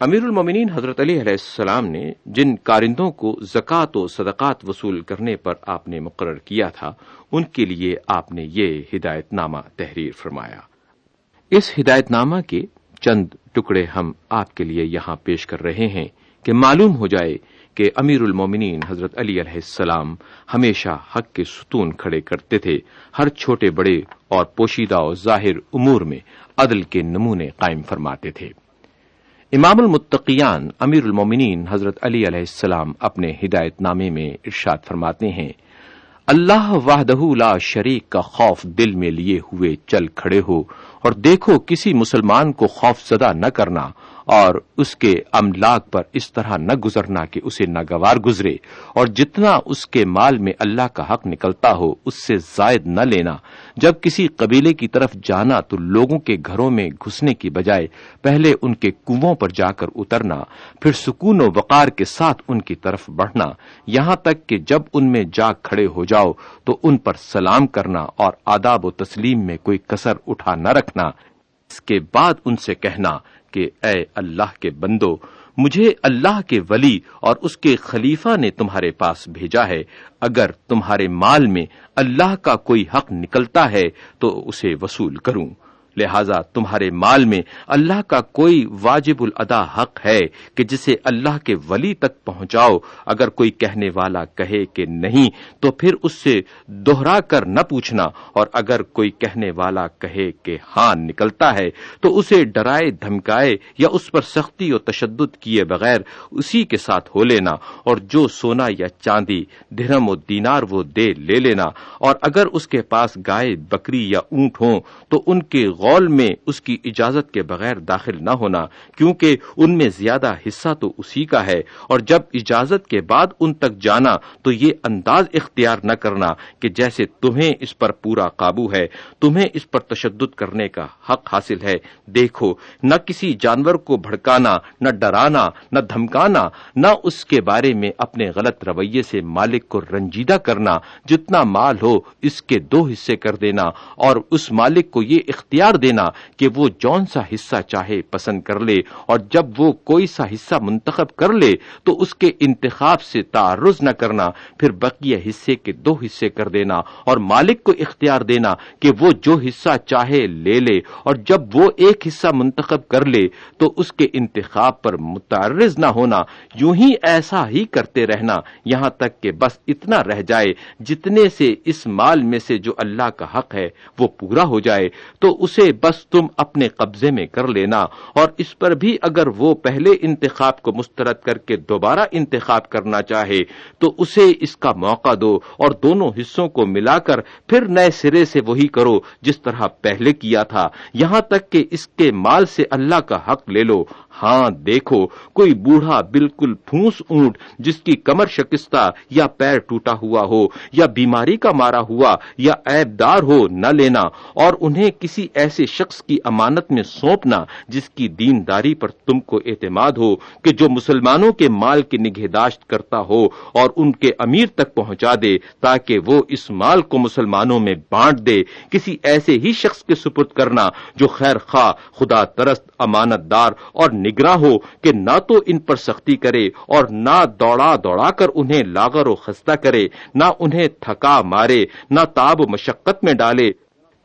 امیر المومنین حضرت علی علیہ السلام نے جن کارندوں کو زکوٰۃ و صدقات وصول کرنے پر آپ نے مقرر کیا تھا، ان کے لیے آپ نے یہ ہدایت نامہ تحریر فرمایا۔ اس ہدایت نامہ کے چند ٹکڑے ہم آپ کے لیے یہاں پیش کر رہے ہیں کہ معلوم ہو جائے کہ امیر المومنین حضرت علی علیہ السلام ہمیشہ حق کے ستون کھڑے کرتے تھے، ہر چھوٹے بڑے اور پوشیدہ و ظاہر امور میں عدل کے نمونے قائم فرماتے تھے۔ امام المتقیان امیر المومنین حضرت علی علیہ السلام اپنے ہدایت نامے میں ارشاد فرماتے ہیں، اللہ وحدہ لا شریک کا خوف دل میں لیے ہوئے چل کھڑے ہو اور دیکھو کسی مسلمان کو خوف زدہ نہ کرنا اور اس کے املاک پر اس طرح نہ گزرنا کہ اسے ناگوار گزرے، اور جتنا اس کے مال میں اللہ کا حق نکلتا ہو، اس سے زائد نہ لینا۔ جب کسی قبیلے کی طرف جانا تو لوگوں کے گھروں میں گھسنے کی بجائے پہلے ان کے کنووں پر جا کر اترنا، پھر سکون و وقار کے ساتھ ان کی طرف بڑھنا۔ یہاں تک کہ جب ان میں جا کھڑے ہو جاؤ تو ان پر سلام کرنا اور آداب و تسلیم میں کوئی کسر اٹھا نہ رکھنا۔ اس کے بعد ان سے کہنا کہ اے اللہ کے بندو، مجھے اللہ کے ولی اور اس کے خلیفہ نے تمہارے پاس بھیجا ہے۔ اگر تمہارے مال میں اللہ کا کوئی حق نکلتا ہے تو اسے وصول کروں۔ لہذا تمہارے مال میں اللہ کا کوئی واجب الادا حق ہے کہ جسے اللہ کے ولی تک پہنچاؤ۔ اگر کوئی کہنے والا کہے کہ نہیں، تو پھر اس سے دوہرا کر نہ پوچھنا۔ اور اگر کوئی کہنے والا کہے کہ ہاں نکلتا ہے، تو اسے ڈرائے، دھمکائے یا اس پر سختی اور تشدد کیے بغیر اسی کے ساتھ ہو لینا۔ اور جو سونا یا چاندی دھرم و دینار وہ دے، لے لینا۔ اور اگر اس کے پاس گائے، بکری یا اونٹ ہوں، تو ان کے غور غول میں اس کی اجازت کے بغیر داخل نہ ہونا، کیونکہ ان میں زیادہ حصہ تو اسی کا ہے، اور جب اجازت کے بعد ان تک جانا تو یہ انداز اختیار نہ کرنا کہ جیسے تمہیں اس پر پورا قابو ہے، تمہیں اس پر تشدد کرنے کا حق حاصل ہے۔ دیکھو، نہ کسی جانور کو بھڑکانا، نہ ڈرانا، نہ دھمکانا، نہ اس کے بارے میں اپنے غلط رویے سے مالک کو رنجیدہ کرنا، جتنا مال ہو اس کے دو حصے کر دینا، اور اس مالک کو یہ اختیار دینا کہ وہ جون سا حصہ چاہے پسند کر لے اور جب وہ کوئی سا حصہ منتخب کر لے تو اس کے انتخاب سے تعرض نہ کرنا، پھر بقیہ حصے کے دو حصے کر دینا اور مالک کو اختیار دینا کہ وہ جو حصہ چاہے لے لے اور جب وہ ایک حصہ منتخب کر لے تو اس کے انتخاب پر متعرض نہ ہونا، یوں ہی ایسا ہی کرتے رہنا، یہاں تک کہ بس اتنا رہ جائے، جتنے سے اس مال میں سے جو اللہ کا حق ہے وہ پورا ہو جائے، تو اسے بس تم اپنے قبضے میں کر لینا، اور اس پر بھی اگر وہ پہلے انتخاب کو مسترد کر کے دوبارہ انتخاب کرنا چاہے، تو اسے اس کا موقع دو اور دونوں حصوں کو ملا کر پھر نئے سرے سے وہی کرو جس طرح پہلے کیا تھا۔ یہاں تک کہ اس کے مال سے اللہ کا حق لے لو۔ ہاں دیکھو، کوئی بوڑھا بالکل پھونس اونٹ جس کی کمر شکستہ یا پیر ٹوٹا ہوا ہو، یا بیماری کا مارا ہوا، یا عیب دار ہو، نہ لینا اور انہیں کسی ایسے شخص کی امانت میں سونپنا جس کی دینداری پر تم کو اعتماد ہو کہ جو مسلمانوں کے مال کی نگہداشت کرتا ہو اور ان کے امیر تک پہنچا دے تاکہ وہ اس مال کو مسلمانوں میں بانٹ دے۔ کسی ایسے ہی شخص کے سپرد کرنا جو خیر خواہ، خدا ترست امانت دار اور نگراں ہو کہ نہ تو ان پر سختی کرے اور نہ دوڑا دوڑا کر انہیں لاغر و خستہ کرے، نہ انہیں تھکا مارے، نہ تاب مشقت میں ڈالے۔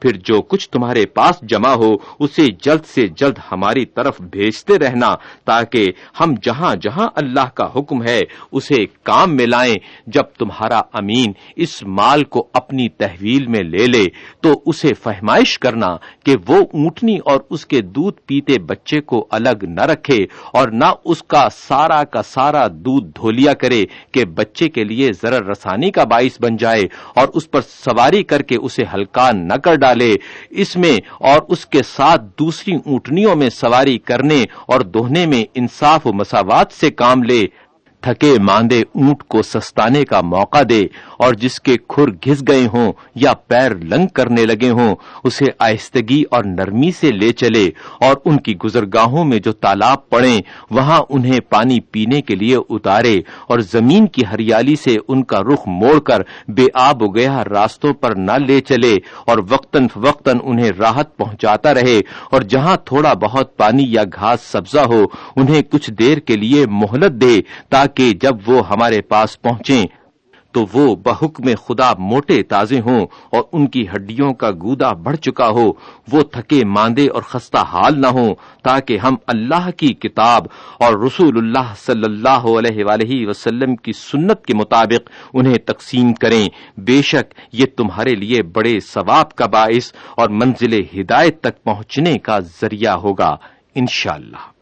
پھر جو کچھ تمہارے پاس جمع ہو، اسے جلد سے جلد ہماری طرف بھیجتے رہنا، تاکہ ہم جہاں جہاں اللہ کا حکم ہے، اسے کام میں لائیں۔ جب تمہارا امین اس مال کو اپنی تحویل میں لے لے، تو اسے فہمائش کرنا کہ وہ اونٹنی اور اس کے دودھ پیتے بچے کو الگ نہ رکھے اور نہ اس کا سارا کا سارا دودھ دھولیا کرے کہ بچے کے لیے ضرر رسانی کا باعث بن جائے اور اس پر سواری کر کے اسے ہلکا نہ کر ڈالے۔ ڈالے۔ اس میں اور اس کے ساتھ دوسری اونٹنیوں میں سواری کرنے اور دوہنے میں انصاف و مساوات سے کام لے۔ تھکے ماندے اونٹ کو سستانے کا موقع دے اور جس کے کھر گھس گئے ہوں یا پیر لنگ کرنے لگے ہوں، اسے آہستگی اور نرمی سے لے چلے اور ان کی گزرگاہوں میں جو تالاب پڑے وہاں انہیں پانی پینے کے لیے اتارے اور زمین کی ہریالی سے ان کا رخ موڑ کر بے آب و گیا راستوں پر نہ لے چلے اور وقتاً فوقتاً انہیں راحت پہنچاتا رہے اور جہاں تھوڑا بہت پانی یا گھاس سبزہ ہو، انہیں کچھ دیر کے لیے مہلت دے تاکہ جب وہ ہمارے پاس پہنچیں، تو وہ بحکم خدا موٹے تازے ہوں اور ان کی ہڈیوں کا گودا بڑھ چکا ہو۔ وہ تھکے ماندے اور خستہ حال نہ ہوں، تاکہ ہم اللہ کی کتاب اور رسول اللہ صلی اللہ علیہ وآلہ وسلم کی سنت کے مطابق انہیں تقسیم کریں۔ بے شک یہ تمہارے لیے بڑے ثواب کا باعث اور منزل ہدایت تک پہنچنے کا ذریعہ ہوگا، انشاءاللہ۔